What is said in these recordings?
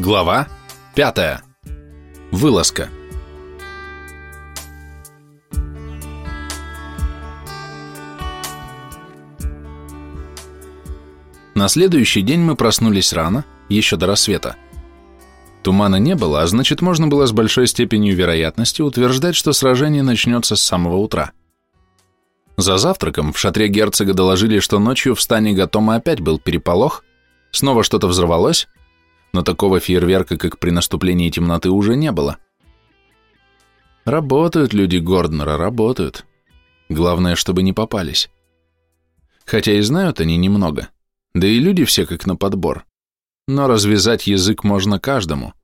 Глава 5. Вылазка. На следующий день мы проснулись рано, еще до рассвета. Тумана не было, а значит, можно было с большой степенью вероятности утверждать, что сражение начнется с самого утра. За завтраком в шатре герцога доложили, что ночью в стане Гатома опять был переполох, снова что-то взорвалось, но такого фейерверка, как при наступлении темноты, уже не было. Работают люди Горднера, работают. Главное, чтобы не попались. Хотя и знают они немного, да и люди все как на подбор. Но развязать язык можно каждому.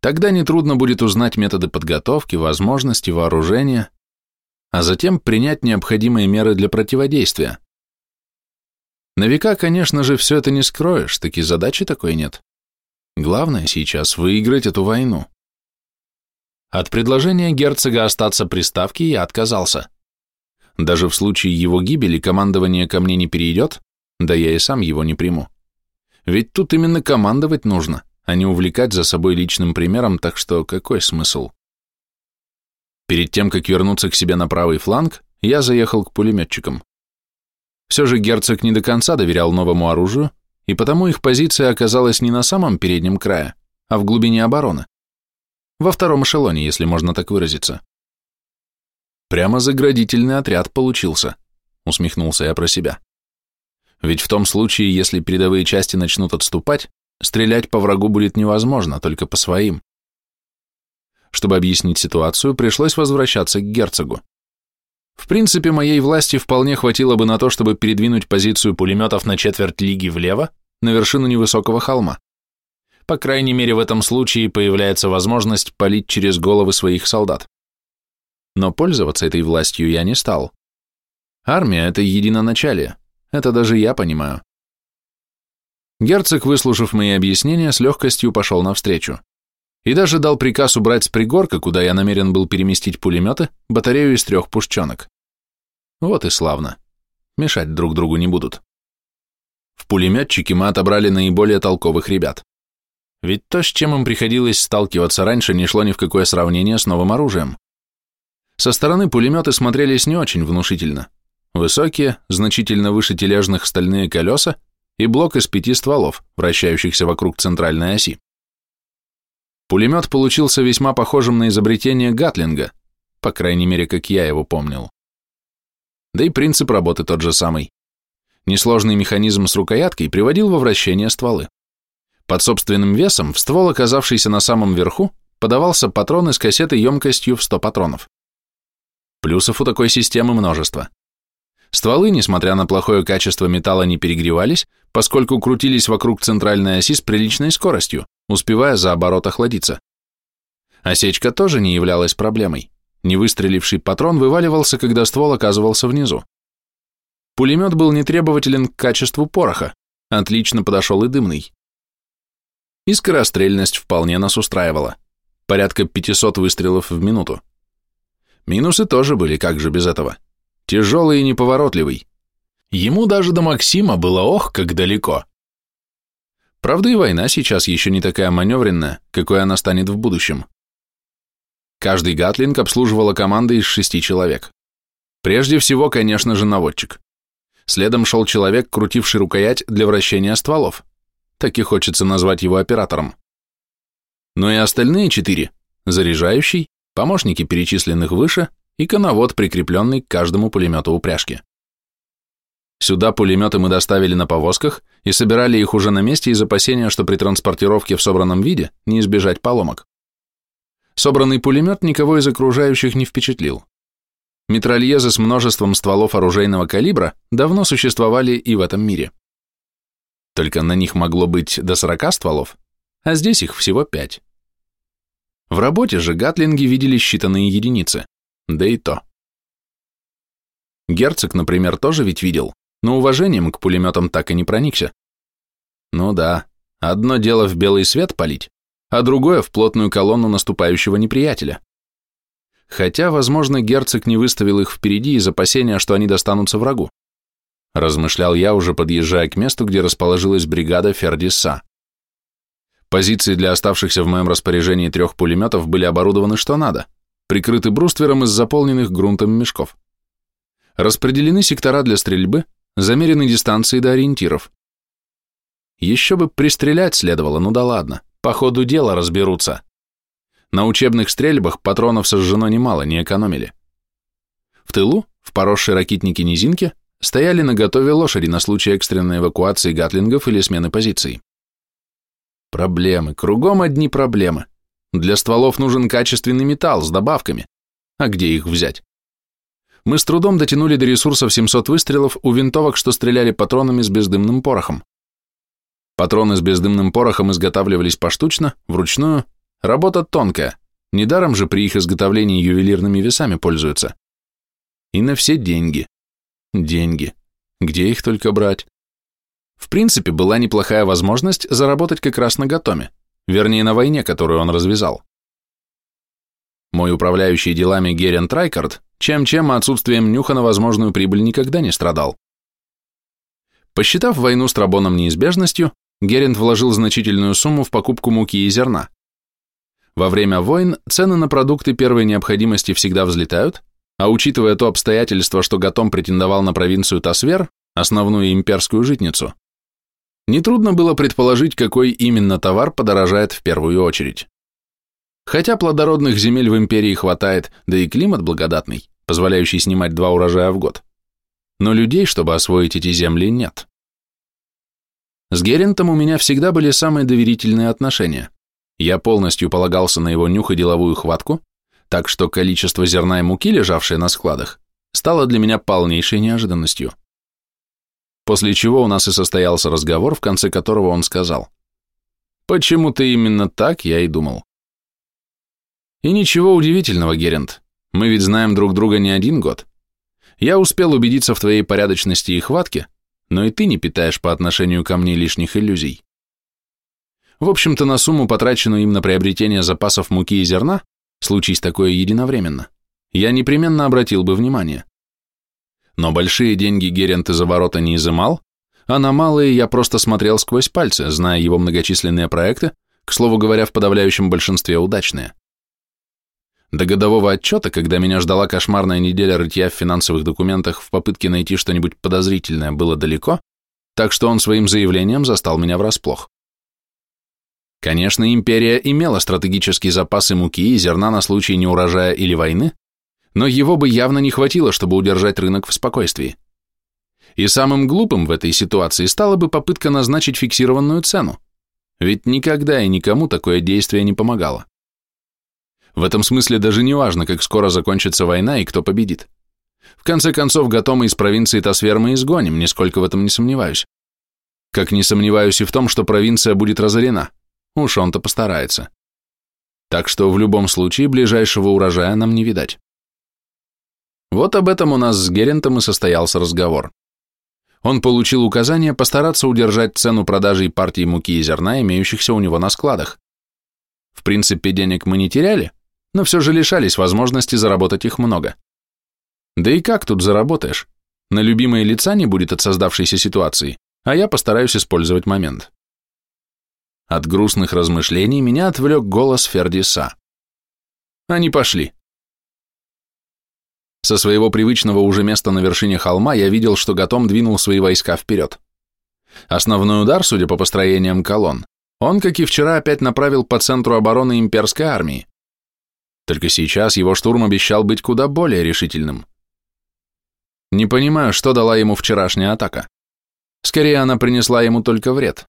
Тогда нетрудно будет узнать методы подготовки, возможности, вооружения, а затем принять необходимые меры для противодействия. На века, конечно же, все это не скроешь, таки задачи такой нет. Главное сейчас выиграть эту войну. От предложения герцога остаться при ставке я отказался. Даже в случае его гибели командование ко мне не перейдет, да я и сам его не приму. Ведь тут именно командовать нужно, а не увлекать за собой личным примером, так что какой смысл? Перед тем, как вернуться к себе на правый фланг, я заехал к пулеметчикам. Все же герцог не до конца доверял новому оружию, и потому их позиция оказалась не на самом переднем крае, а в глубине обороны. Во втором эшелоне, если можно так выразиться. Прямо заградительный отряд получился, усмехнулся я про себя. Ведь в том случае, если передовые части начнут отступать, стрелять по врагу будет невозможно, только по своим. Чтобы объяснить ситуацию, пришлось возвращаться к герцогу. В принципе, моей власти вполне хватило бы на то, чтобы передвинуть позицию пулеметов на четверть лиги влево, на вершину невысокого холма. По крайней мере, в этом случае появляется возможность палить через головы своих солдат. Но пользоваться этой властью я не стал. Армия – это единоначалие, это даже я понимаю. Герцог, выслушав мои объяснения, с легкостью пошел навстречу и даже дал приказ убрать с пригорка, куда я намерен был переместить пулеметы, батарею из трех пушченок. Вот и славно. Мешать друг другу не будут. В пулеметчике мы отобрали наиболее толковых ребят. Ведь то, с чем им приходилось сталкиваться раньше, не шло ни в какое сравнение с новым оружием. Со стороны пулеметы смотрелись не очень внушительно. Высокие, значительно выше тележных стальные колеса и блок из пяти стволов, вращающихся вокруг центральной оси. Пулемет получился весьма похожим на изобретение Гатлинга, по крайней мере, как я его помнил. Да и принцип работы тот же самый. Несложный механизм с рукояткой приводил во вращение стволы. Под собственным весом в ствол, оказавшийся на самом верху, подавался патрон из кассеты емкостью в 100 патронов. Плюсов у такой системы множество. Стволы, несмотря на плохое качество металла, не перегревались, поскольку крутились вокруг центральной оси с приличной скоростью, успевая за оборот охладиться. Осечка тоже не являлась проблемой. Невыстреливший патрон вываливался, когда ствол оказывался внизу. Пулемет был нетребователен к качеству пороха, отлично подошел и дымный. И скорострельность вполне нас устраивала. Порядка 500 выстрелов в минуту. Минусы тоже были, как же без этого. Тяжелый и неповоротливый. Ему даже до Максима было ох, как далеко. Правда, и война сейчас еще не такая маневренная, какой она станет в будущем. Каждый гатлинг обслуживала команда из шести человек. Прежде всего, конечно же, наводчик. Следом шел человек, крутивший рукоять для вращения стволов. Так и хочется назвать его оператором. Но и остальные четыре – заряжающий, помощники перечисленных выше и коновод, прикрепленный к каждому пулемету упряжки. Сюда пулеметы мы доставили на повозках и собирали их уже на месте из опасения, что при транспортировке в собранном виде не избежать поломок. Собранный пулемет никого из окружающих не впечатлил. Митральезы с множеством стволов оружейного калибра давно существовали и в этом мире. Только на них могло быть до 40 стволов, а здесь их всего 5. В работе же гатлинги видели считанные единицы, да и то. Герцог, например, тоже ведь видел, но уважением к пулеметам так и не проникся. Ну да, одно дело в белый свет палить, а другое в плотную колонну наступающего неприятеля. Хотя, возможно, герцог не выставил их впереди из опасения, что они достанутся врагу. Размышлял я, уже подъезжая к месту, где расположилась бригада Фердиса. Позиции для оставшихся в моем распоряжении трех пулеметов были оборудованы что надо, прикрыты бруствером из заполненных грунтом мешков. Распределены сектора для стрельбы, замерены дистанции до ориентиров. Еще бы пристрелять следовало, ну да ладно, по ходу дела разберутся. На учебных стрельбах патронов сожжено немало, не экономили. В тылу, в поросшей ракитнике низинке, стояли на готове лошади на случай экстренной эвакуации гатлингов или смены позиций. Проблемы, кругом одни проблемы. Для стволов нужен качественный металл с добавками. А где их взять? Мы с трудом дотянули до ресурсов 700 выстрелов у винтовок, что стреляли патронами с бездымным порохом. Патроны с бездымным порохом изготавливались поштучно, вручную. Работа тонкая. Недаром же при их изготовлении ювелирными весами пользуются. И на все деньги. Деньги. Где их только брать? В принципе, была неплохая возможность заработать как раз на Гатоме, вернее, на войне, которую он развязал. Мой управляющий делами Герен Трайкард чем-чем, а отсутствием нюха на возможную прибыль никогда не страдал. Посчитав войну с Трабоном неизбежностью, Герент вложил значительную сумму в покупку муки и зерна. Во время войн цены на продукты первой необходимости всегда взлетают, а учитывая то обстоятельство, что Гатом претендовал на провинцию Тасвер, основную имперскую житницу, нетрудно было предположить, какой именно товар подорожает в первую очередь. Хотя плодородных земель в империи хватает, да и климат благодатный, позволяющий снимать два урожая в год. Но людей, чтобы освоить эти земли, нет. С Герентом у меня всегда были самые доверительные отношения. Я полностью полагался на его нюх и деловую хватку, так что количество зерна и муки, лежавшее на складах, стало для меня полнейшей неожиданностью. После чего у нас и состоялся разговор, в конце которого он сказал, «Почему-то именно так я и думал». И ничего удивительного, Герент, мы ведь знаем друг друга не один год. Я успел убедиться в твоей порядочности и хватке, но и ты не питаешь по отношению ко мне лишних иллюзий. В общем-то, на сумму, потраченную им на приобретение запасов муки и зерна, случись такое единовременно, я непременно обратил бы внимание. Но большие деньги Герент из оборота не изымал, а на малые я просто смотрел сквозь пальцы, зная его многочисленные проекты, к слову говоря, в подавляющем большинстве удачные. До годового отчета, когда меня ждала кошмарная неделя рытья в финансовых документах в попытке найти что-нибудь подозрительное, было далеко, так что он своим заявлением застал меня врасплох. Конечно, империя имела стратегические запасы муки и зерна на случай неурожая или войны, но его бы явно не хватило, чтобы удержать рынок в спокойствии. И самым глупым в этой ситуации стала бы попытка назначить фиксированную цену, ведь никогда и никому такое действие не помогало. В этом смысле даже не важно, как скоро закончится война и кто победит. В конце концов, Гатома из провинции Тасвер мы изгоним, нисколько в этом не сомневаюсь. Как не сомневаюсь и в том, что провинция будет разорена. Уж он-то постарается. Так что в любом случае ближайшего урожая нам не видать. Вот об этом у нас с Герентом и состоялся разговор. Он получил указание постараться удержать цену продажи партии муки и зерна, имеющихся у него на складах. В принципе, денег мы не теряли, но все же лишались возможности заработать их много. Да и как тут заработаешь? На любимые лица не будет от создавшейся ситуации, а я постараюсь использовать момент. От грустных размышлений меня отвлек голос Фердиса. Они пошли. Со своего привычного уже места на вершине холма я видел, что Гатом двинул свои войска вперед. Основной удар, судя по построениям колонн, он, как и вчера, опять направил по центру обороны имперской армии. Только сейчас его штурм обещал быть куда более решительным. Не понимаю, что дала ему вчерашняя атака. Скорее, она принесла ему только вред.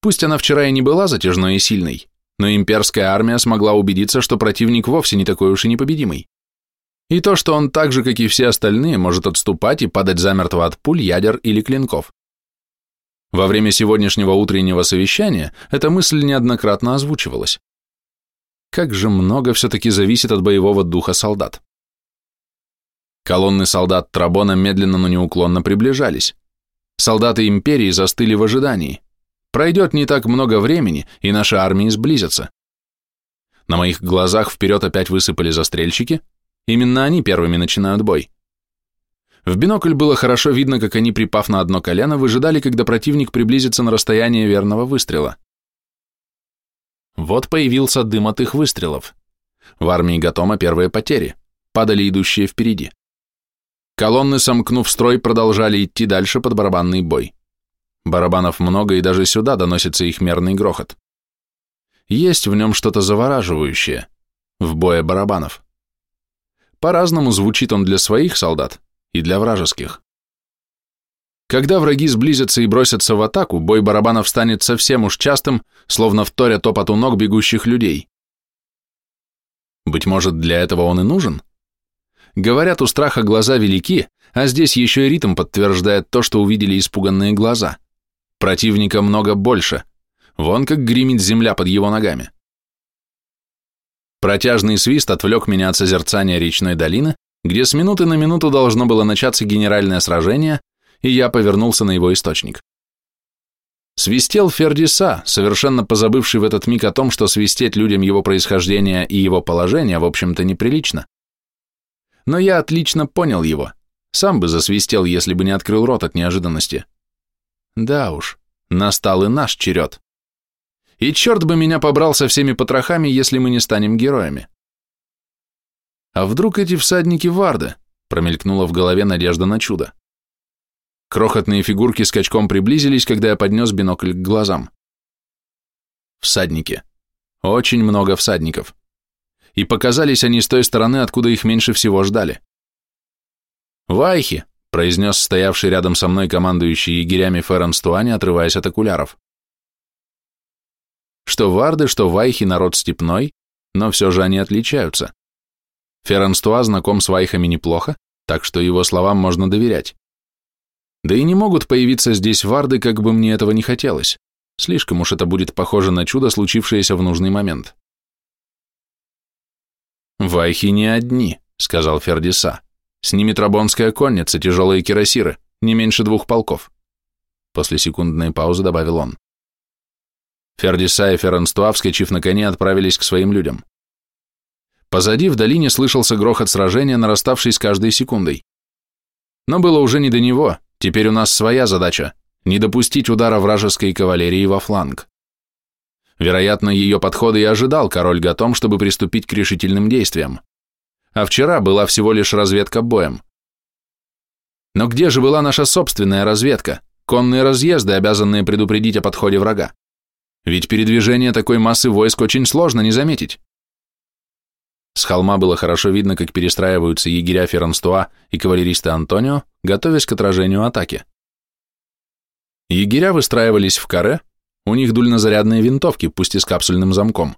Пусть она вчера и не была затяжной и сильной, но имперская армия смогла убедиться, что противник вовсе не такой уж и непобедимый. И то, что он так же, как и все остальные, может отступать и падать замертво от пуль, ядер или клинков. Во время сегодняшнего утреннего совещания эта мысль неоднократно озвучивалась. Как же много все-таки зависит от боевого духа солдат. Колонны солдат Трабона медленно, но неуклонно приближались. Солдаты империи застыли в ожидании. Пройдет не так много времени, и наши армии сблизятся. На моих глазах вперед опять высыпали застрельщики. Именно они первыми начинают бой. В бинокль было хорошо видно, как они, припав на одно колено, выжидали, когда противник приблизится на расстояние верного выстрела. Вот появился дым от их выстрелов. В армии Гатома первые потери, падали идущие впереди. Колонны, сомкнув строй, продолжали идти дальше под барабанный бой. Барабанов много, и даже сюда доносится их мерный грохот. Есть в нем что-то завораживающее, в бое барабанов. По-разному звучит он для своих солдат и для вражеских. Когда враги сблизятся и бросятся в атаку, бой барабанов станет совсем уж частым, словно вторя топоту ног бегущих людей. Быть может, для этого он и нужен? Говорят, у страха глаза велики, а здесь еще и ритм подтверждает то, что увидели испуганные глаза. Противника много больше. Вон как гремит земля под его ногами. Протяжный свист отвлек меня от созерцания речной долины, где с минуты на минуту должно было начаться генеральное сражение, и я повернулся на его источник. Свистел Фердиса, совершенно позабывший в этот миг о том, что свистеть людям его происхождения и его положения, в общем-то, неприлично. Но я отлично понял его. Сам бы засвистел, если бы не открыл рот от неожиданности. Да уж, настал и наш черед. И черт бы меня побрал со всеми потрохами, если мы не станем героями. А вдруг эти всадники Варды? Промелькнула в голове надежда на чудо. Крохотные фигурки скачком приблизились, когда я поднес бинокль к глазам. Всадники. Очень много всадников. И показались они с той стороны, откуда их меньше всего ждали. «Вайхи!» – произнес стоявший рядом со мной командующий егерями Феррен Стуани, отрываясь от окуляров. Что варды, что вайхи – народ степной, но все же они отличаются. Феррен Стуа знаком с вайхами неплохо, так что его словам можно доверять. Да и не могут появиться здесь варды, как бы мне этого не хотелось. Слишком уж это будет похоже на чудо, случившееся в нужный момент. «Вайхи не одни», — сказал Фердиса. «С ними трабонская конница, тяжелые кирасиры, не меньше двух полков». После секундной паузы добавил он. Фердиса и Ференстуа, вскочив на коне, отправились к своим людям. Позади в долине слышался грохот сражения, нараставший с каждой секундой. Но было уже не до него, Теперь у нас своя задача – не допустить удара вражеской кавалерии во фланг. Вероятно, ее подхода и ожидал король Гатом, чтобы приступить к решительным действиям. А вчера была всего лишь разведка боем. Но где же была наша собственная разведка, конные разъезды, обязанные предупредить о подходе врага? Ведь передвижение такой массы войск очень сложно не заметить. С холма было хорошо видно, как перестраиваются егеря Ферранстуа и кавалеристы Антонио, готовясь к отражению атаки. Егеря выстраивались в каре, у них дульнозарядные винтовки, пусть и с капсульным замком.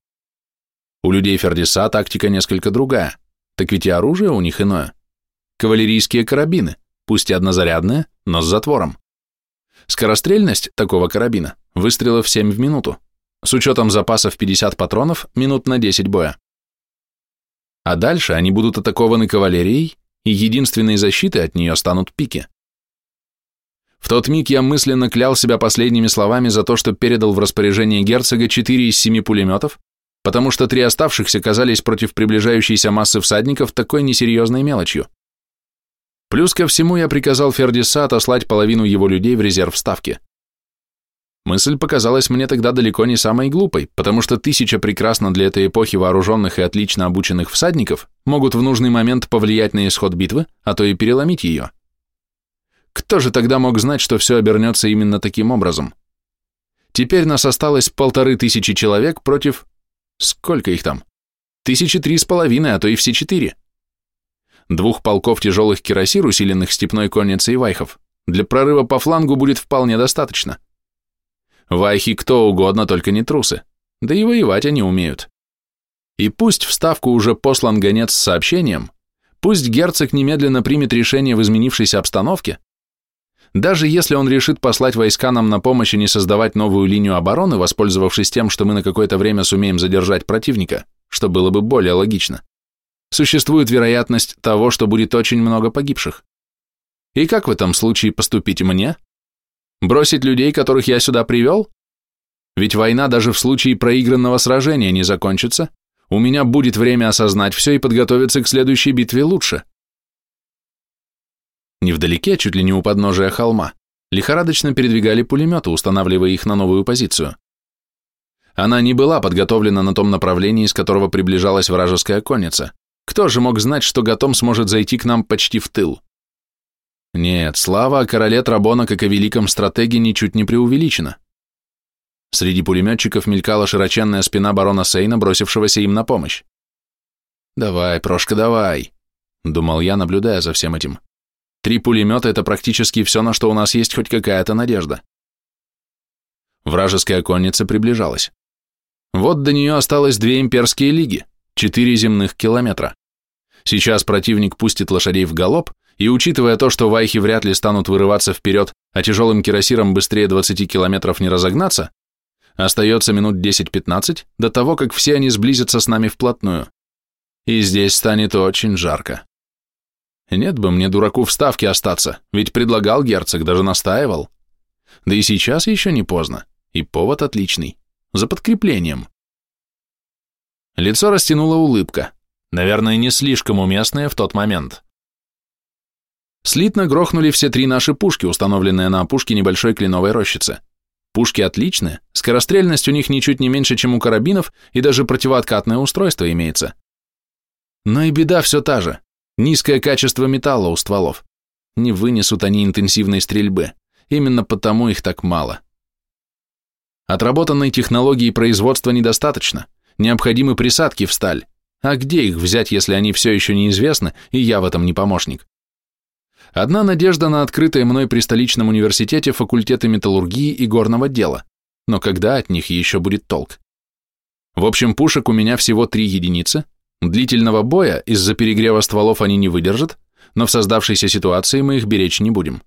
У людей Фердиса тактика несколько другая, так ведь и оружие у них иное. Кавалерийские карабины, пусть и однозарядные, но с затвором. Скорострельность такого карабина – выстрелов 7 в минуту, с учетом запасов 50 патронов минут на 10 боя а дальше они будут атакованы кавалерией, и единственной защитой от нее станут пики. В тот миг я мысленно клял себя последними словами за то, что передал в распоряжение герцога четыре из семи пулеметов, потому что три оставшихся казались против приближающейся массы всадников такой несерьезной мелочью. Плюс ко всему я приказал Фердиса отослать половину его людей в резерв ставки. Мысль показалась мне тогда далеко не самой глупой, потому что тысяча прекрасно для этой эпохи вооруженных и отлично обученных всадников могут в нужный момент повлиять на исход битвы, а то и переломить ее. Кто же тогда мог знать, что все обернется именно таким образом? Теперь нас осталось полторы тысячи человек против... Сколько их там? Тысячи три с половиной, а то и все четыре. Двух полков тяжелых кирасир, усиленных степной конницей вайхов, для прорыва по флангу будет вполне достаточно. Вайхи кто угодно, только не трусы. Да и воевать они умеют. И пусть в Ставку уже послан гонец с сообщением, пусть герцог немедленно примет решение в изменившейся обстановке, даже если он решит послать войска нам на помощь и не создавать новую линию обороны, воспользовавшись тем, что мы на какое-то время сумеем задержать противника, что было бы более логично, существует вероятность того, что будет очень много погибших. И как в этом случае поступить мне? Бросить людей, которых я сюда привел? Ведь война даже в случае проигранного сражения не закончится. У меня будет время осознать все и подготовиться к следующей битве лучше. Невдалеке, чуть ли не у подножия холма, лихорадочно передвигали пулеметы, устанавливая их на новую позицию. Она не была подготовлена на том направлении, с которого приближалась вражеская конница. Кто же мог знать, что Гатом сможет зайти к нам почти в тыл? Нет, слава о короле Трабона как о великом стратеге ничуть не преувеличена. Среди пулеметчиков мелькала широченная спина барона Сейна, бросившегося им на помощь. «Давай, Прошка, давай», — думал я, наблюдая за всем этим. «Три пулемета — это практически все, на что у нас есть хоть какая-то надежда». Вражеская конница приближалась. Вот до нее осталось две имперские лиги, четыре земных километра. Сейчас противник пустит лошадей в галоп, и учитывая то, что вайхи вряд ли станут вырываться вперед, а тяжелым кирасиром быстрее 20 километров не разогнаться, остается минут 10-15 до того, как все они сблизятся с нами вплотную. И здесь станет очень жарко. Нет бы мне, дураку, в ставке остаться, ведь предлагал герцог, даже настаивал. Да и сейчас еще не поздно, и повод отличный, за подкреплением. Лицо растянула улыбка, наверное, не слишком уместная в тот момент. Слитно грохнули все три наши пушки, установленные на опушке небольшой кленовой рощицы. Пушки отличные, скорострельность у них ничуть не меньше, чем у карабинов, и даже противооткатное устройство имеется. Но и беда все та же. Низкое качество металла у стволов. Не вынесут они интенсивной стрельбы. Именно потому их так мало. Отработанной технологии производства недостаточно. Необходимы присадки в сталь. А где их взять, если они все еще неизвестны, и я в этом не помощник? Одна надежда на открытые мной при столичном университете факультеты металлургии и горного дела, но когда от них еще будет толк? В общем, пушек у меня всего три единицы, длительного боя из-за перегрева стволов они не выдержат, но в создавшейся ситуации мы их беречь не будем.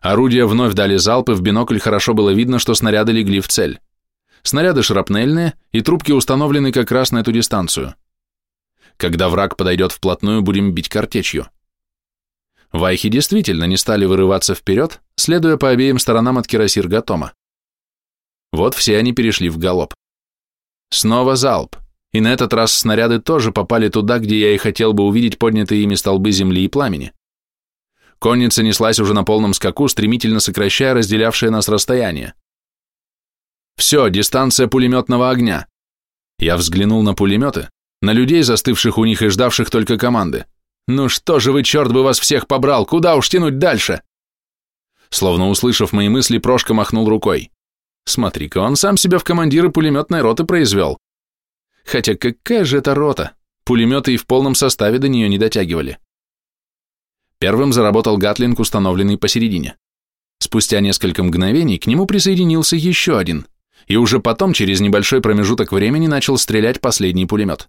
Орудия вновь дали залпы, в бинокль хорошо было видно, что снаряды легли в цель. Снаряды шрапнельные, и трубки установлены как раз на эту дистанцию. Когда враг подойдет вплотную, будем бить картечью. Вайхи действительно не стали вырываться вперед, следуя по обеим сторонам от кирасир-гатома. Вот все они перешли в галоп. Снова залп, и на этот раз снаряды тоже попали туда, где я и хотел бы увидеть поднятые ими столбы земли и пламени. Конница неслась уже на полном скаку, стремительно сокращая разделявшее нас расстояние. Все, дистанция пулеметного огня. Я взглянул на пулеметы, на людей, застывших у них и ждавших только команды. «Ну что же вы, черт бы вас всех побрал, куда уж тянуть дальше?» Словно услышав мои мысли, Прошка махнул рукой. Смотри-ка, он сам себя в командиры пулеметной роты произвел. Хотя какая же это рота? Пулеметы и в полном составе до нее не дотягивали. Первым заработал гатлинг, установленный посередине. Спустя несколько мгновений к нему присоединился еще один, и уже потом, через небольшой промежуток времени, начал стрелять последний пулемет.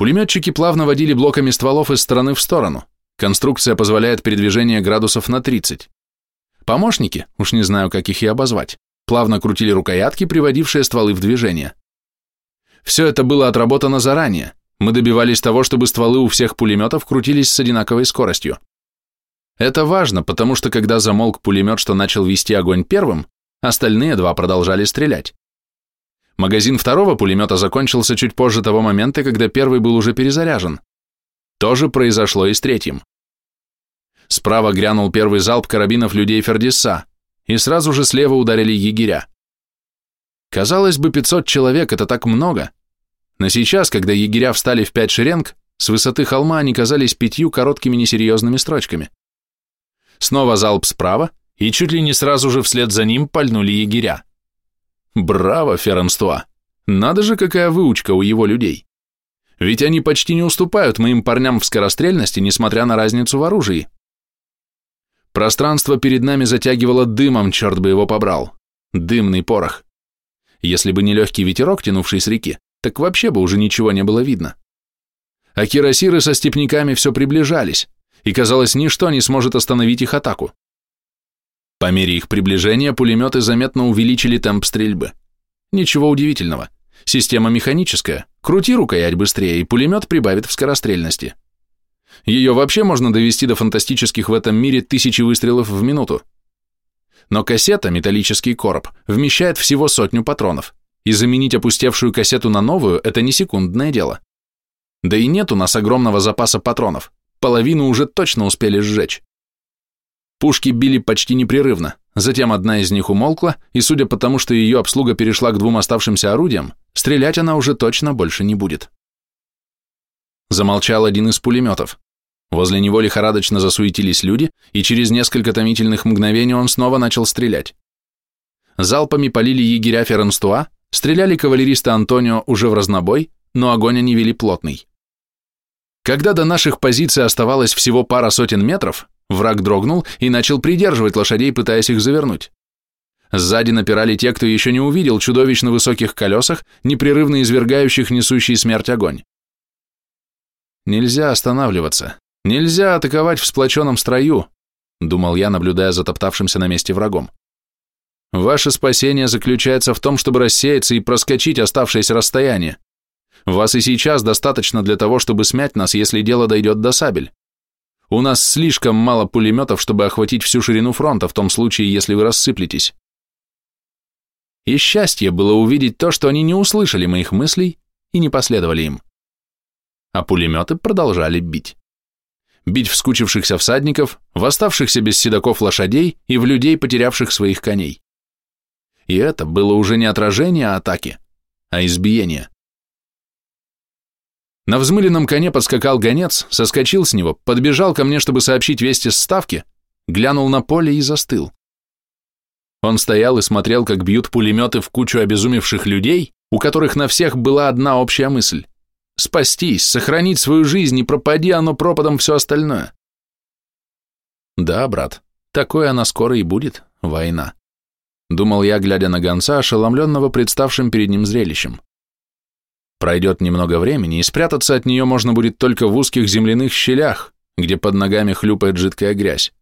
Пулеметчики плавно водили блоками стволов из стороны в сторону. Конструкция позволяет передвижение градусов на 30. Помощники, уж не знаю, как их и обозвать, плавно крутили рукоятки, приводившие стволы в движение. Все это было отработано заранее. Мы добивались того, чтобы стволы у всех пулеметов крутились с одинаковой скоростью. Это важно, потому что когда замолк пулемет, что начал вести огонь первым, остальные два продолжали стрелять. Магазин второго пулемета закончился чуть позже того момента, когда первый был уже перезаряжен. То же произошло и с третьим. Справа грянул первый залп карабинов людей Фердисса, и сразу же слева ударили егеря. Казалось бы, 500 человек – это так много. Но сейчас, когда егеря встали в пять шеренг, с высоты холма они казались пятью короткими несерьезными строчками. Снова залп справа, и чуть ли не сразу же вслед за ним пальнули егеря. Браво, Ференстуа! Надо же, какая выучка у его людей. Ведь они почти не уступают моим парням в скорострельности, несмотря на разницу в оружии. Пространство перед нами затягивало дымом, черт бы его побрал. Дымный порох. Если бы не легкий ветерок, тянувший с реки, так вообще бы уже ничего не было видно. А кирасиры со степняками все приближались, и казалось, ничто не сможет остановить их атаку. По мере их приближения пулеметы заметно увеличили темп стрельбы. Ничего удивительного. Система механическая. Крути рукоять быстрее, и пулемет прибавит в скорострельности. Ее вообще можно довести до фантастических в этом мире тысячи выстрелов в минуту. Но кассета, металлический короб, вмещает всего сотню патронов, и заменить опустевшую кассету на новую – это не секундное дело. Да и нет у нас огромного запаса патронов, половину уже точно успели сжечь. Пушки били почти непрерывно, затем одна из них умолкла, и судя по тому, что ее обслуга перешла к двум оставшимся орудиям, стрелять она уже точно больше не будет. Замолчал один из пулеметов. Возле него лихорадочно засуетились люди, и через несколько томительных мгновений он снова начал стрелять. Залпами полили егеря Ференстуа, стреляли кавалеристы Антонио уже в разнобой, но огонь они вели плотный. Когда до наших позиций оставалось всего пара сотен метров, враг дрогнул и начал придерживать лошадей, пытаясь их завернуть. Сзади напирали те, кто еще не увидел чудовищно высоких колесах, непрерывно извергающих несущий смерть огонь. Нельзя останавливаться, нельзя атаковать в сплоченном строю, думал я, наблюдая за топтавшимся на месте врагом. Ваше спасение заключается в том, чтобы рассеяться и проскочить оставшееся расстояние. Вас и сейчас достаточно для того, чтобы смять нас, если дело дойдет до сабель. У нас слишком мало пулеметов, чтобы охватить всю ширину фронта в том случае, если вы рассыплетесь. И счастье было увидеть то, что они не услышали моих мыслей и не последовали им. А пулеметы продолжали бить. Бить в скучившихся всадников, в оставшихся без седаков лошадей и в людей, потерявших своих коней. И это было уже не отражение атаки, а избиение. На взмыленном коне подскакал гонец, соскочил с него, подбежал ко мне, чтобы сообщить вести с ставки, глянул на поле и застыл. Он стоял и смотрел, как бьют пулеметы в кучу обезумевших людей, у которых на всех была одна общая мысль – спастись, сохранить свою жизнь, и пропади оно пропадом все остальное. Да, брат, такое она скоро и будет, война. Думал я, глядя на гонца, ошеломленного представшим перед ним зрелищем. Пройдет немного времени, и спрятаться от нее можно будет только в узких земляных щелях, где под ногами хлюпает жидкая грязь,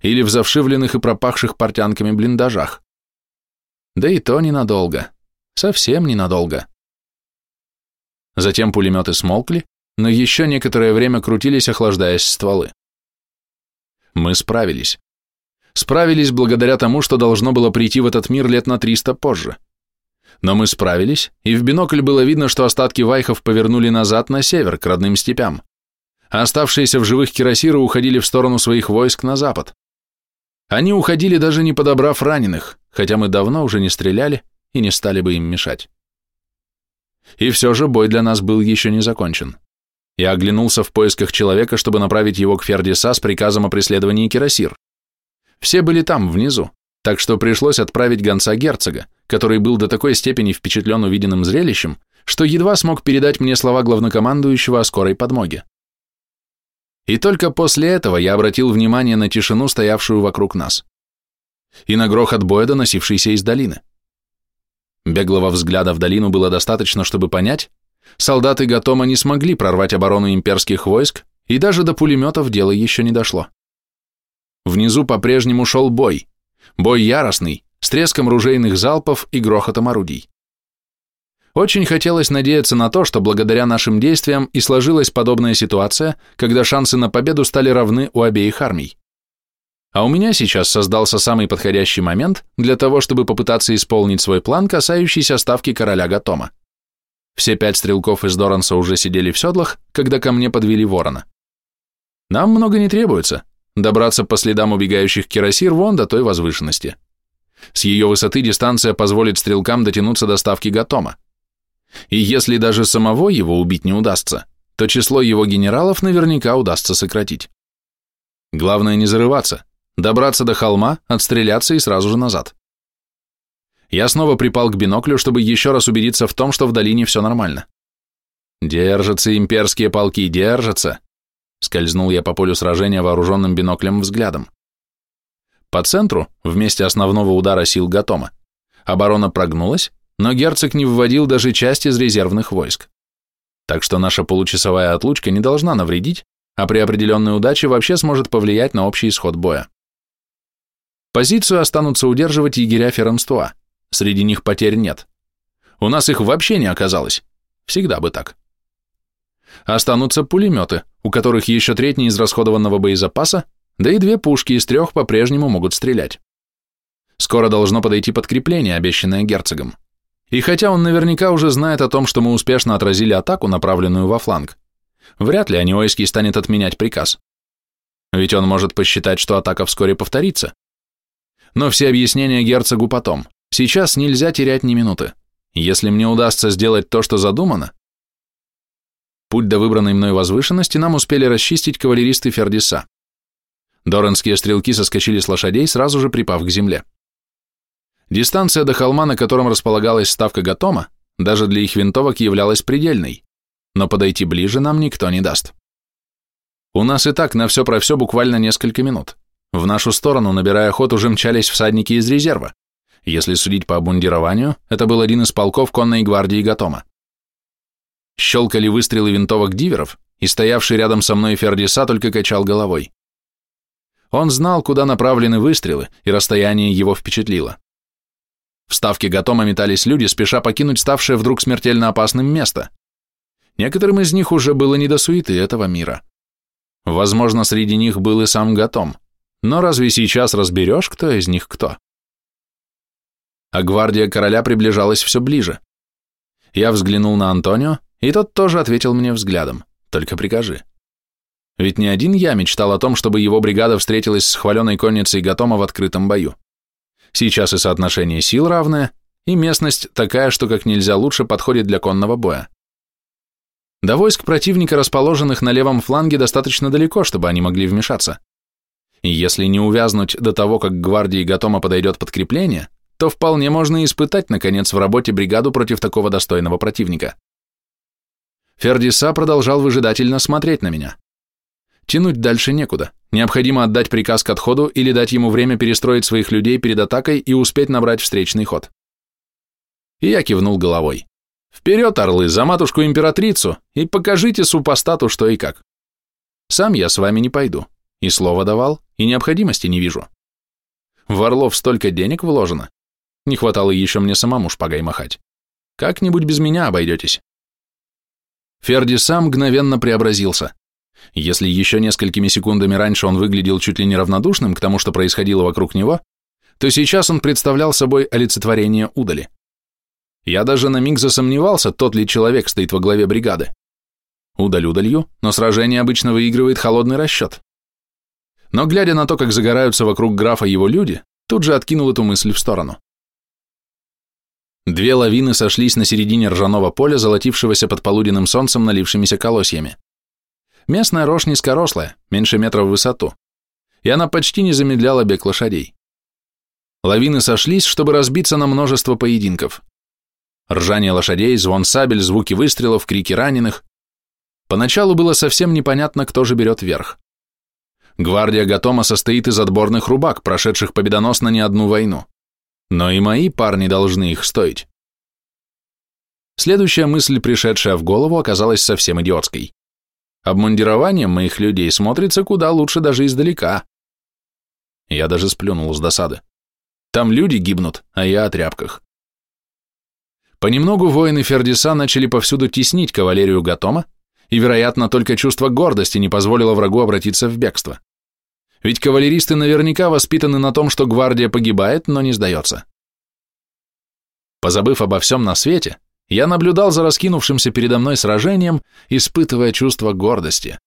или в завшивленных и пропахших портянками блиндажах. Да и то ненадолго, совсем ненадолго. Затем пулеметы смолкли, но еще некоторое время крутились, охлаждаясь стволы. Мы справились. Справились благодаря тому, что должно было прийти в этот мир лет на 300 позже. Но мы справились, и в бинокль было видно, что остатки вайхов повернули назад на север, к родным степям, а оставшиеся в живых кирасиры уходили в сторону своих войск на запад. Они уходили, даже не подобрав раненых, хотя мы давно уже не стреляли и не стали бы им мешать. И все же бой для нас был еще не закончен. Я оглянулся в поисках человека, чтобы направить его к Фердиса с приказом о преследовании кирасир. Все были там, внизу, так что пришлось отправить гонца герцога, который был до такой степени впечатлен увиденным зрелищем, что едва смог передать мне слова главнокомандующего о скорой подмоге. И только после этого я обратил внимание на тишину, стоявшую вокруг нас, и на грохот боя, доносившийся из долины. Беглого взгляда в долину было достаточно, чтобы понять, солдаты Гатома не смогли прорвать оборону имперских войск, и даже до пулеметов дело еще не дошло. Внизу по-прежнему шел бой, бой яростный, с треском ружейных залпов и грохотом орудий. Очень хотелось надеяться на то, что благодаря нашим действиям и сложилась подобная ситуация, когда шансы на победу стали равны у обеих армий. А у меня сейчас создался самый подходящий момент для того, чтобы попытаться исполнить свой план, касающийся ставки короля Гатома. Все пять стрелков из Доранса уже сидели в седлах, когда ко мне подвели ворона. Нам много не требуется, добраться по следам убегающих кирасир вон до той возвышенности. С ее высоты дистанция позволит стрелкам дотянуться до ставки Гатома. И если даже самого его убить не удастся, то число его генералов наверняка удастся сократить. Главное не зарываться, добраться до холма, отстреляться и сразу же назад. Я снова припал к биноклю, чтобы еще раз убедиться в том, что в долине все нормально. Держатся имперские полки, держатся. Скользнул я по полю сражения вооруженным биноклем взглядом. По центру, в месте основного удара сил Гатома, оборона прогнулась, но герцог не вводил даже часть из резервных войск. Так что наша получасовая отлучка не должна навредить, а при определенной удаче вообще сможет повлиять на общий исход боя. Позицию останутся удерживать егеря Ференстуа, среди них потерь нет. У нас их вообще не оказалось, всегда бы так. Останутся пулеметы, у которых еще треть неизрасходованного боезапаса, да и две пушки из трех по-прежнему могут стрелять. Скоро должно подойти подкрепление, обещанное герцогом. И хотя он наверняка уже знает о том, что мы успешно отразили атаку, направленную во фланг, вряд ли Аниойский станет отменять приказ. Ведь он может посчитать, что атака вскоре повторится. Но все объяснения герцогу потом. Сейчас нельзя терять ни минуты. Если мне удастся сделать то, что задумано... Путь до выбранной мной возвышенности нам успели расчистить кавалеристы Фердиса. Доранские стрелки соскочили с лошадей, сразу же припав к земле. Дистанция до холма, на котором располагалась ставка Гатома, даже для их винтовок являлась предельной, но подойти ближе нам никто не даст. У нас и так на все про все буквально несколько минут. В нашу сторону, набирая ход, уже мчались всадники из резерва. Если судить по обмундированию, это был один из полков конной гвардии Гатома. Щелкали выстрелы винтовок диверов, и стоявший рядом со мной Фердиса только качал головой. Он знал, куда направлены выстрелы, и расстояние его впечатлило. В ставке Гатома метались люди, спеша покинуть ставшее вдруг смертельно опасным место. Некоторым из них уже было не до суеты этого мира. Возможно, среди них был и сам Гатом. Но разве сейчас разберешь, кто из них кто? А гвардия короля приближалась все ближе. Я взглянул на Антонио, и тот тоже ответил мне взглядом. Только прикажи. Ведь не один я мечтал о том, чтобы его бригада встретилась с хваленой конницей Гатома в открытом бою. Сейчас и соотношение сил равное, и местность такая, что как нельзя лучше подходит для конного боя. До войск противника, расположенных на левом фланге, достаточно далеко, чтобы они могли вмешаться. И если не увязнуть до того, как гвардии Гатома подойдет подкрепление, то вполне можно испытать, наконец, в работе бригаду против такого достойного противника. Фердиса продолжал выжидательно смотреть на меня. Тянуть дальше некуда. Необходимо отдать приказ к отходу или дать ему время перестроить своих людей перед атакой и успеть набрать встречный ход. И я кивнул головой. Вперед, орлы, за матушку-императрицу и покажите супостату, что и как. Сам я с вами не пойду. И слово давал, и необходимости не вижу. В Орлов столько денег вложено. Не хватало еще мне самому шпагой махать. Как-нибудь без меня обойдетесь. Ферди сам мгновенно преобразился. Если еще несколькими секундами раньше он выглядел чуть ли не равнодушным к тому, что происходило вокруг него, то сейчас он представлял собой олицетворение удали. Я даже на миг засомневался, тот ли человек стоит во главе бригады. Удаль удалью, но сражение обычно выигрывает холодный расчет. Но глядя на то, как загораются вокруг графа его люди, тут же откинул эту мысль в сторону. Две лавины сошлись на середине ржаного поля, золотившегося под полуденным солнцем налившимися колосьями. Местная рожь низкорослая, меньше метра в высоту, и она почти не замедляла бег лошадей. Лавины сошлись, чтобы разбиться на множество поединков. Ржание лошадей, звон сабель, звуки выстрелов, крики раненых. Поначалу было совсем непонятно, кто же берет верх. Гвардия Гатома состоит из отборных рубак, прошедших победоносно не одну войну. Но и мои парни должны их стоить. Следующая мысль, пришедшая в голову, оказалась совсем идиотской. Обмундирование моих людей смотрится куда лучше даже издалека. Я даже сплюнул с досады. Там люди гибнут, а я о тряпках. Понемногу воины Фердиса начали повсюду теснить кавалерию Гатома, и, вероятно, только чувство гордости не позволило врагу обратиться в бегство. Ведь кавалеристы наверняка воспитаны на том, что гвардия погибает, но не сдается. Позабыв обо всем на свете, я наблюдал за раскинувшимся передо мной сражением, испытывая чувство гордости.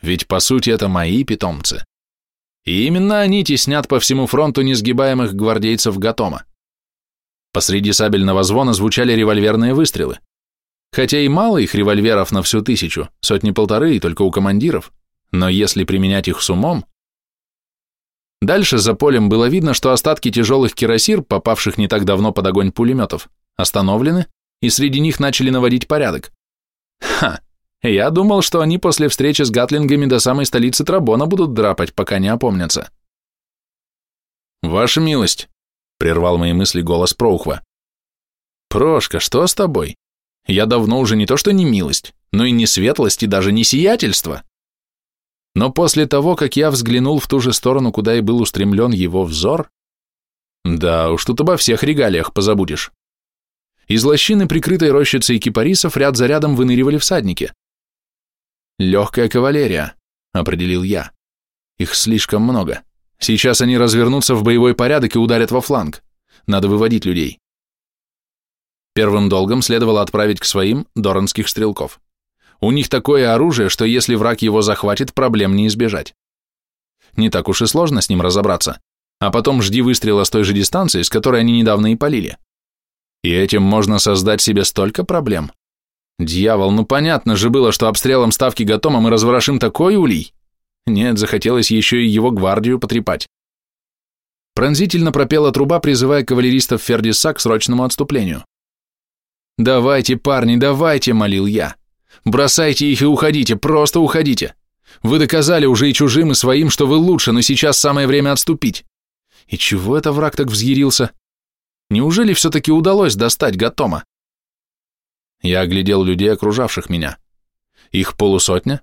Ведь, по сути, это мои питомцы. И именно они теснят по всему фронту несгибаемых гвардейцев Гатома. Посреди сабельного звона звучали револьверные выстрелы. Хотя и мало их револьверов на всю тысячу, сотни-полторы и только у командиров, но если применять их с умом... Дальше за полем было видно, что остатки тяжелых кирасир, попавших не так давно под огонь пулеметов, остановлены, и среди них начали наводить порядок. Ха! Я думал, что они после встречи с гатлингами до самой столицы Трабона будут драпать, пока не опомнятся. «Ваша милость», прервал мои мысли голос Проухва. «Прошка, что с тобой? Я давно уже не то что не милость, но и не светлость и даже не сиятельство». Но после того, как я взглянул в ту же сторону, куда и был устремлен его взор, да уж тут обо всех регалиях позабудешь. Из лощины, прикрытой рощицей кипарисов, ряд за рядом выныривали всадники. «Легкая кавалерия», — определил я. «Их слишком много. Сейчас они развернутся в боевой порядок и ударят во фланг. Надо выводить людей. Первым долгом следовало отправить к своим доронских стрелков. У них такое оружие, что если враг его захватит, проблем не избежать. Не так уж и сложно с ним разобраться. а потом жди выстрела с той же дистанции, с которой они недавно и полили. И этим можно создать себе столько проблем. Дьявол, ну понятно же было, что обстрелом ставки Гатома мы разворошим такой улей. Нет, захотелось еще и его гвардию потрепать. Пронзительно пропела труба, призывая кавалеристов Фердиса к срочному отступлению. «Давайте, парни, давайте!» – молил я. «Бросайте их и уходите, просто уходите! Вы доказали уже и чужим, и своим, что вы лучше, но сейчас самое время отступить. И чего это враг так взъярился? Неужели все-таки удалось достать Гатома?» Я оглядел людей, окружавших меня. Их полусотня,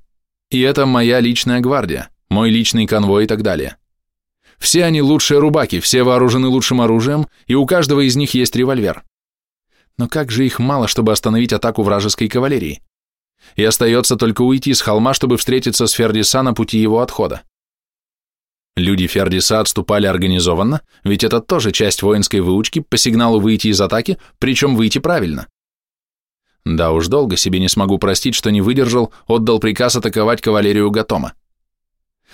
и это моя личная гвардия, мой личный конвой и так далее. Все они лучшие рубаки, все вооружены лучшим оружием, и у каждого из них есть револьвер. Но как же их мало, чтобы остановить атаку вражеской кавалерии? И остается только уйти с холма, чтобы встретиться с Фердиса на пути его отхода. Люди Фердиса отступали организованно, ведь это тоже часть воинской выучки по сигналу выйти из атаки, причем выйти правильно. Да уж долго себе не смогу простить, что не выдержал, отдал приказ атаковать кавалерию Гатома.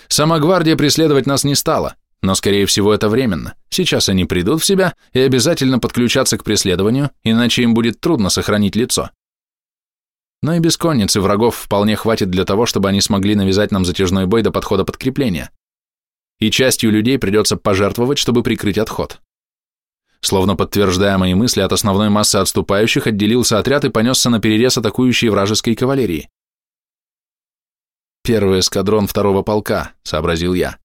Сама гвардия преследовать нас не стала, но, скорее всего, это временно. Сейчас они придут в себя и обязательно подключатся к преследованию, иначе им будет трудно сохранить лицо. Но и без конницы врагов вполне хватит для того, чтобы они смогли навязать нам затяжной бой до подхода подкрепления. И частью людей придется пожертвовать, чтобы прикрыть отход. Словно подтверждая мои мысли, от основной массы отступающих отделился отряд и понесся на перерез атакующей вражеской кавалерии. «Первый эскадрон второго полка», — сообразил я.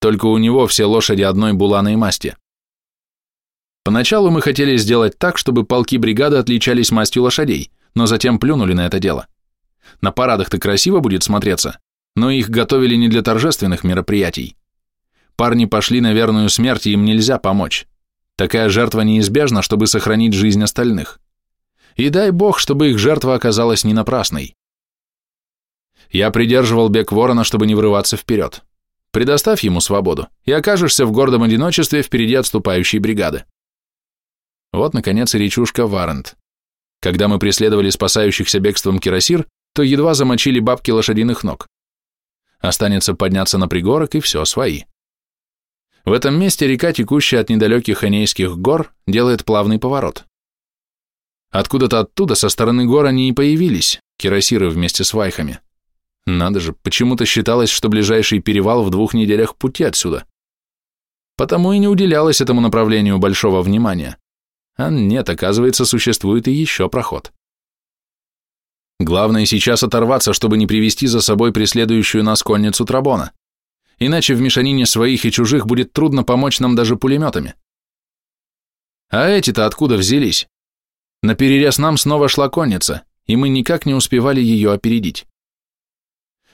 Только у него все лошади одной буланой масти. Поначалу мы хотели сделать так, чтобы полки бригады отличались мастью лошадей, но затем плюнули на это дело. На парадах-то красиво будет смотреться, но их готовили не для торжественных мероприятий. Парни пошли на верную смерть, и им нельзя помочь. Такая жертва неизбежна, чтобы сохранить жизнь остальных. И дай бог, чтобы их жертва оказалась не напрасной. Я придерживал бег ворона, чтобы не врываться вперед. Предоставь ему свободу, и окажешься в гордом одиночестве впереди отступающей бригады. Вот, наконец, и речушка Варент. Когда мы преследовали спасающихся бегством кирасир, то едва замочили бабки лошадиных ног. Останется подняться на пригорок, и все, свои. В этом месте река, текущая от недалеких Анейских гор, делает плавный поворот. Откуда-то оттуда, со стороны гор, они и появились, кирасиры вместе с вайхами. Надо же, почему-то считалось, что ближайший перевал в двух неделях пути отсюда. Потому и не уделялось этому направлению большого внимания. А нет, оказывается, существует и еще проход. Главное сейчас оторваться, чтобы не привести за собой преследующую нас конницу Трабона. Иначе в мешанине своих и чужих будет трудно помочь нам даже пулеметами. А эти-то откуда взялись? На перерез нам снова шла конница, и мы никак не успевали ее опередить.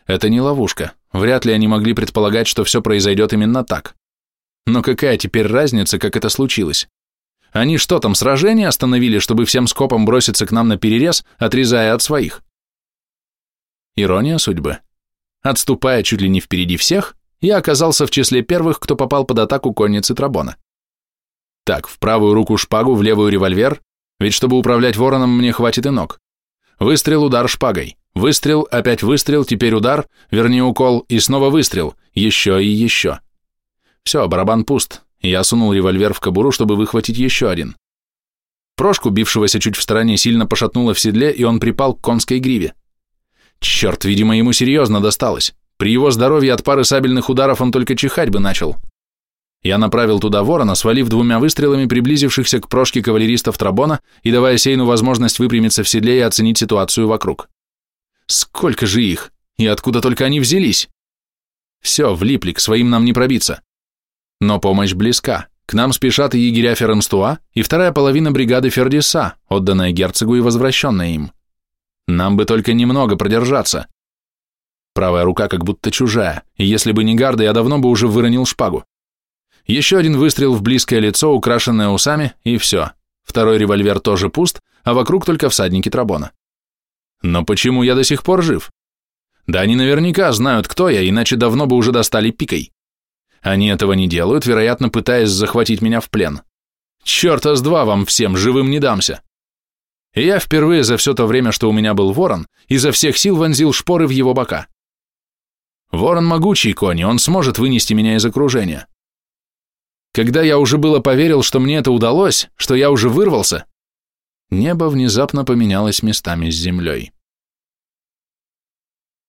Это не ловушка. Вряд ли они могли предполагать, что все произойдет именно так. Но какая теперь разница, как это случилось? Они что там, сражение остановили, чтобы всем скопом броситься к нам на перерез, отрезая от своих? Ирония судьбы. Отступая чуть ли не впереди всех, я оказался в числе первых, кто попал под атаку конницы Трабона. Так, в правую руку шпагу, в левую револьвер, ведь чтобы управлять вороном мне хватит и ног. Выстрел, удар шпагой. Выстрел, опять выстрел, теперь удар, вернее укол, и снова выстрел, еще и еще. Все, барабан пуст, я сунул револьвер в кобуру, чтобы выхватить еще один. Прошку, бившегося чуть в стороне, сильно пошатнуло в седле, и он припал к конской гриве. Черт, видимо, ему серьезно досталось. При его здоровье от пары сабельных ударов он только чихать бы начал. Я направил туда ворона, свалив двумя выстрелами приблизившихся к прошке кавалеристов Трабона и давая Сейну возможность выпрямиться в седле и оценить ситуацию вокруг. Сколько же их? И откуда только они взялись? Все, влипли, к своим нам не пробиться. Но помощь близка. К нам спешат и егеря Ференстуа, и вторая половина бригады Фердиса, отданная герцогу и возвращенная им. Нам бы только немного продержаться. Правая рука как будто чужая, и если бы не гарда, я давно бы уже выронил шпагу. Еще один выстрел в близкое лицо, украшенное усами, и все. Второй револьвер тоже пуст, а вокруг только всадники Трабона. Но почему я до сих пор жив? Да они наверняка знают, кто я, иначе давно бы уже достали пикой. Они этого не делают, вероятно, пытаясь захватить меня в плен. Черта с два вам всем, живым не дамся. И я впервые за все то время, что у меня был ворон, изо всех сил вонзил шпоры в его бока. Ворон могучий конь, он сможет вынести меня из окружения. Когда я уже было поверил, что мне это удалось, что я уже вырвался, небо внезапно поменялось местами с землей.